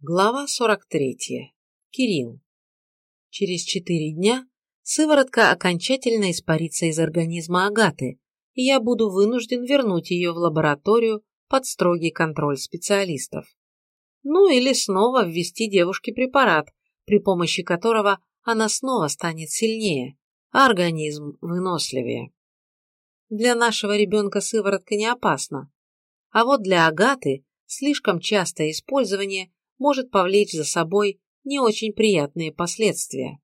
Глава 43. Кирилл. Через четыре дня сыворотка окончательно испарится из организма Агаты, и я буду вынужден вернуть ее в лабораторию под строгий контроль специалистов. Ну или снова ввести девушке препарат, при помощи которого она снова станет сильнее, а организм выносливее. Для нашего ребенка сыворотка не опасна, а вот для Агаты слишком частое использование – может повлечь за собой не очень приятные последствия.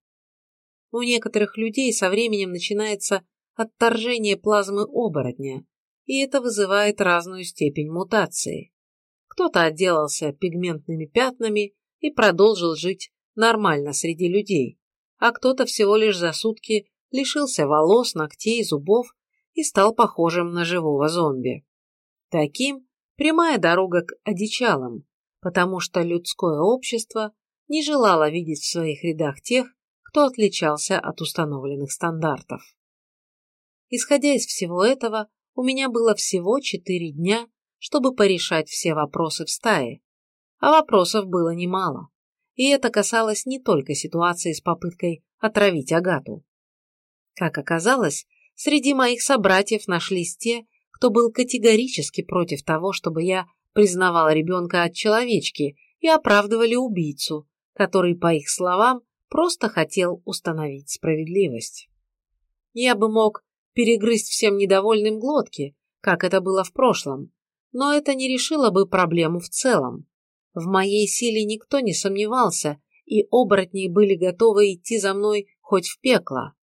У некоторых людей со временем начинается отторжение плазмы оборотня, и это вызывает разную степень мутации. Кто-то отделался пигментными пятнами и продолжил жить нормально среди людей, а кто-то всего лишь за сутки лишился волос, ногтей, зубов и стал похожим на живого зомби. Таким прямая дорога к одичалам, потому что людское общество не желало видеть в своих рядах тех, кто отличался от установленных стандартов. Исходя из всего этого, у меня было всего четыре дня, чтобы порешать все вопросы в стае, а вопросов было немало, и это касалось не только ситуации с попыткой отравить Агату. Как оказалось, среди моих собратьев нашлись те, кто был категорически против того, чтобы я признавал ребенка от человечки и оправдывали убийцу, который, по их словам, просто хотел установить справедливость. Я бы мог перегрызть всем недовольным глотки, как это было в прошлом, но это не решило бы проблему в целом. В моей силе никто не сомневался, и оборотни были готовы идти за мной хоть в пекло.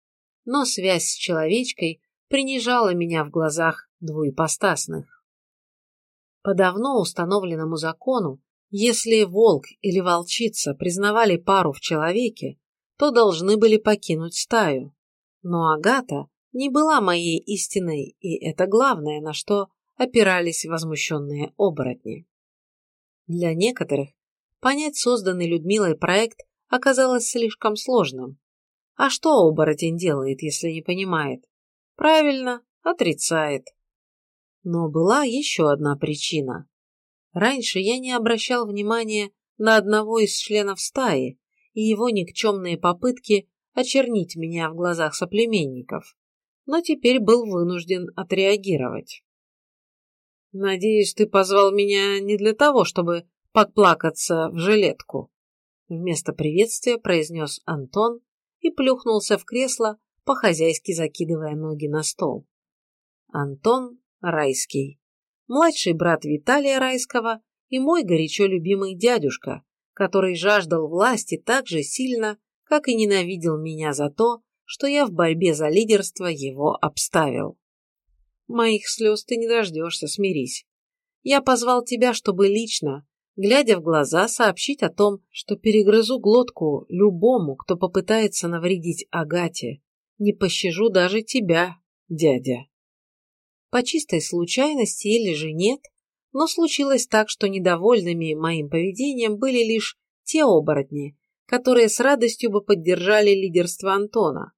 Но связь с человечкой принижала меня в глазах двуепостасных. По давно установленному закону, если волк или волчица признавали пару в человеке, то должны были покинуть стаю. Но Агата не была моей истиной, и это главное, на что опирались возмущенные оборотни. Для некоторых понять созданный Людмилой проект оказалось слишком сложным. А что оборотень делает, если не понимает? Правильно, отрицает. Но была еще одна причина. Раньше я не обращал внимания на одного из членов стаи и его никчемные попытки очернить меня в глазах соплеменников, но теперь был вынужден отреагировать. «Надеюсь, ты позвал меня не для того, чтобы подплакаться в жилетку», вместо приветствия произнес Антон и плюхнулся в кресло, по-хозяйски закидывая ноги на стол. Антон Райский, младший брат Виталия Райского и мой горячо любимый дядюшка, который жаждал власти так же сильно, как и ненавидел меня за то, что я в борьбе за лидерство его обставил. Моих слез ты не дождешься, смирись. Я позвал тебя, чтобы лично, глядя в глаза, сообщить о том, что перегрызу глотку любому, кто попытается навредить Агате. Не пощажу даже тебя, дядя по чистой случайности или же нет, но случилось так, что недовольными моим поведением были лишь те оборотни, которые с радостью бы поддержали лидерство Антона.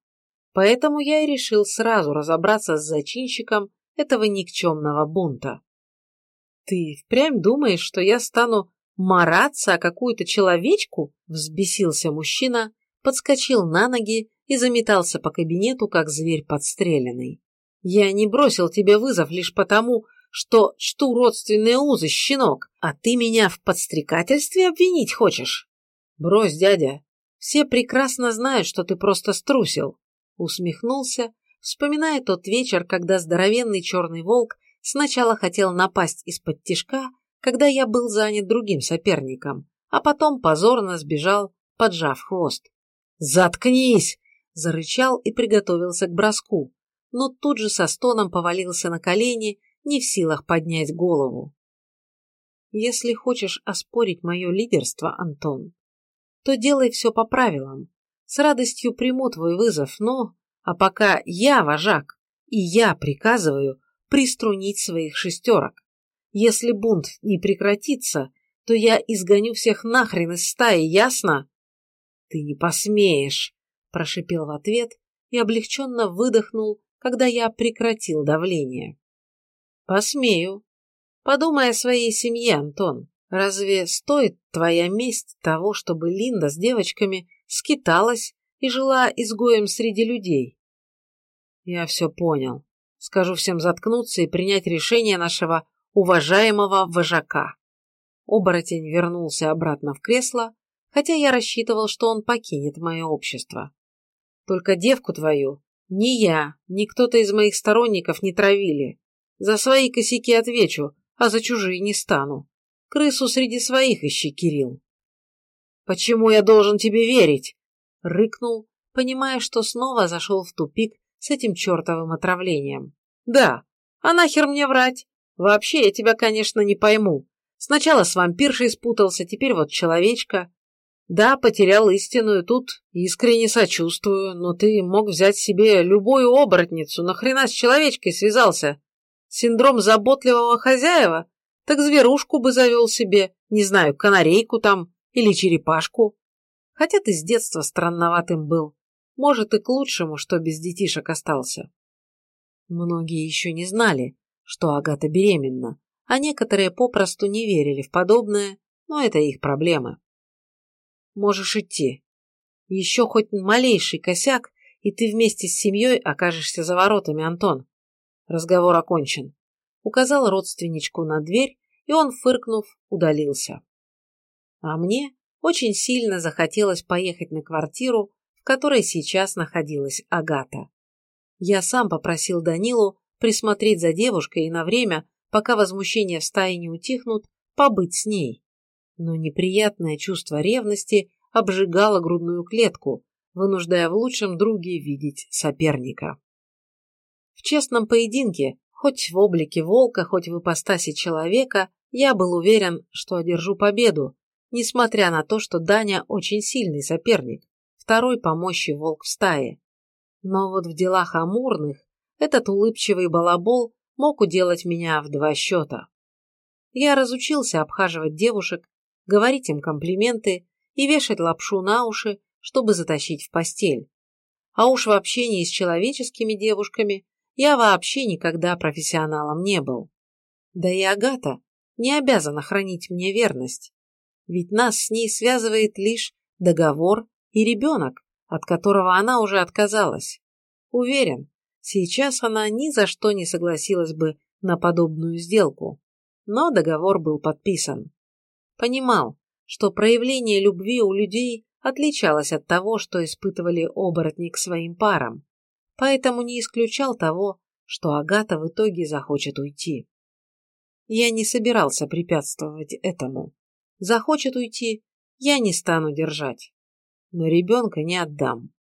Поэтому я и решил сразу разобраться с зачинщиком этого никчемного бунта. «Ты впрямь думаешь, что я стану мараться о какую-то человечку?» – взбесился мужчина, подскочил на ноги и заметался по кабинету, как зверь подстреленный. Я не бросил тебе вызов лишь потому, что чту родственные узы, щенок, а ты меня в подстрекательстве обвинить хочешь? Брось, дядя, все прекрасно знают, что ты просто струсил. Усмехнулся, вспоминая тот вечер, когда здоровенный черный волк сначала хотел напасть из-под тишка, когда я был занят другим соперником, а потом позорно сбежал, поджав хвост. «Заткнись!» – зарычал и приготовился к броску но тут же со стоном повалился на колени, не в силах поднять голову. Если хочешь оспорить мое лидерство, Антон, то делай все по правилам. С радостью приму твой вызов, но... А пока я вожак, и я приказываю приструнить своих шестерок. Если бунт не прекратится, то я изгоню всех нахрен из стаи, ясно? Ты не посмеешь, прошипел в ответ и облегченно выдохнул, когда я прекратил давление. Посмею. Подумай о своей семье, Антон. Разве стоит твоя месть того, чтобы Линда с девочками скиталась и жила изгоем среди людей? Я все понял. Скажу всем заткнуться и принять решение нашего уважаемого вожака. Оборотень вернулся обратно в кресло, хотя я рассчитывал, что он покинет мое общество. Только девку твою ни я, ни кто-то из моих сторонников не травили. За свои косяки отвечу, а за чужие не стану. Крысу среди своих ищи, Кирилл. «Почему я должен тебе верить?» — рыкнул, понимая, что снова зашел в тупик с этим чертовым отравлением. «Да, а нахер мне врать? Вообще я тебя, конечно, не пойму. Сначала с вампиршей спутался, теперь вот человечка. Да, потерял истинную, тут искренне сочувствую, но ты мог взять себе любую оборотницу, нахрена с человечкой связался? Синдром заботливого хозяева? Так зверушку бы завел себе, не знаю, канарейку там или черепашку. Хотя ты с детства странноватым был. Может, и к лучшему, что без детишек остался. Многие еще не знали, что Агата беременна, а некоторые попросту не верили в подобное, но это их проблемы. Можешь идти. Еще хоть малейший косяк, и ты вместе с семьей окажешься за воротами, Антон. Разговор окончен. Указал родственничку на дверь, и он, фыркнув, удалился. А мне очень сильно захотелось поехать на квартиру, в которой сейчас находилась Агата. Я сам попросил Данилу присмотреть за девушкой и на время, пока возмущения в стае не утихнут, побыть с ней. Но неприятное чувство ревности обжигало грудную клетку, вынуждая в лучшем друге видеть соперника. В честном поединке, хоть в облике волка, хоть в ипостаси человека, я был уверен, что одержу победу, несмотря на то, что Даня очень сильный соперник, второй по мощи волк в стае. Но вот в делах амурных этот улыбчивый балабол мог уделать меня в два счета. Я разучился обхаживать девушек, говорить им комплименты и вешать лапшу на уши, чтобы затащить в постель. А уж в общении с человеческими девушками я вообще никогда профессионалом не был. Да и Агата не обязана хранить мне верность. Ведь нас с ней связывает лишь договор и ребенок, от которого она уже отказалась. Уверен, сейчас она ни за что не согласилась бы на подобную сделку. Но договор был подписан. Понимал, что проявление любви у людей отличалось от того, что испытывали оборотни к своим парам, поэтому не исключал того, что Агата в итоге захочет уйти. Я не собирался препятствовать этому. Захочет уйти, я не стану держать. Но ребенка не отдам.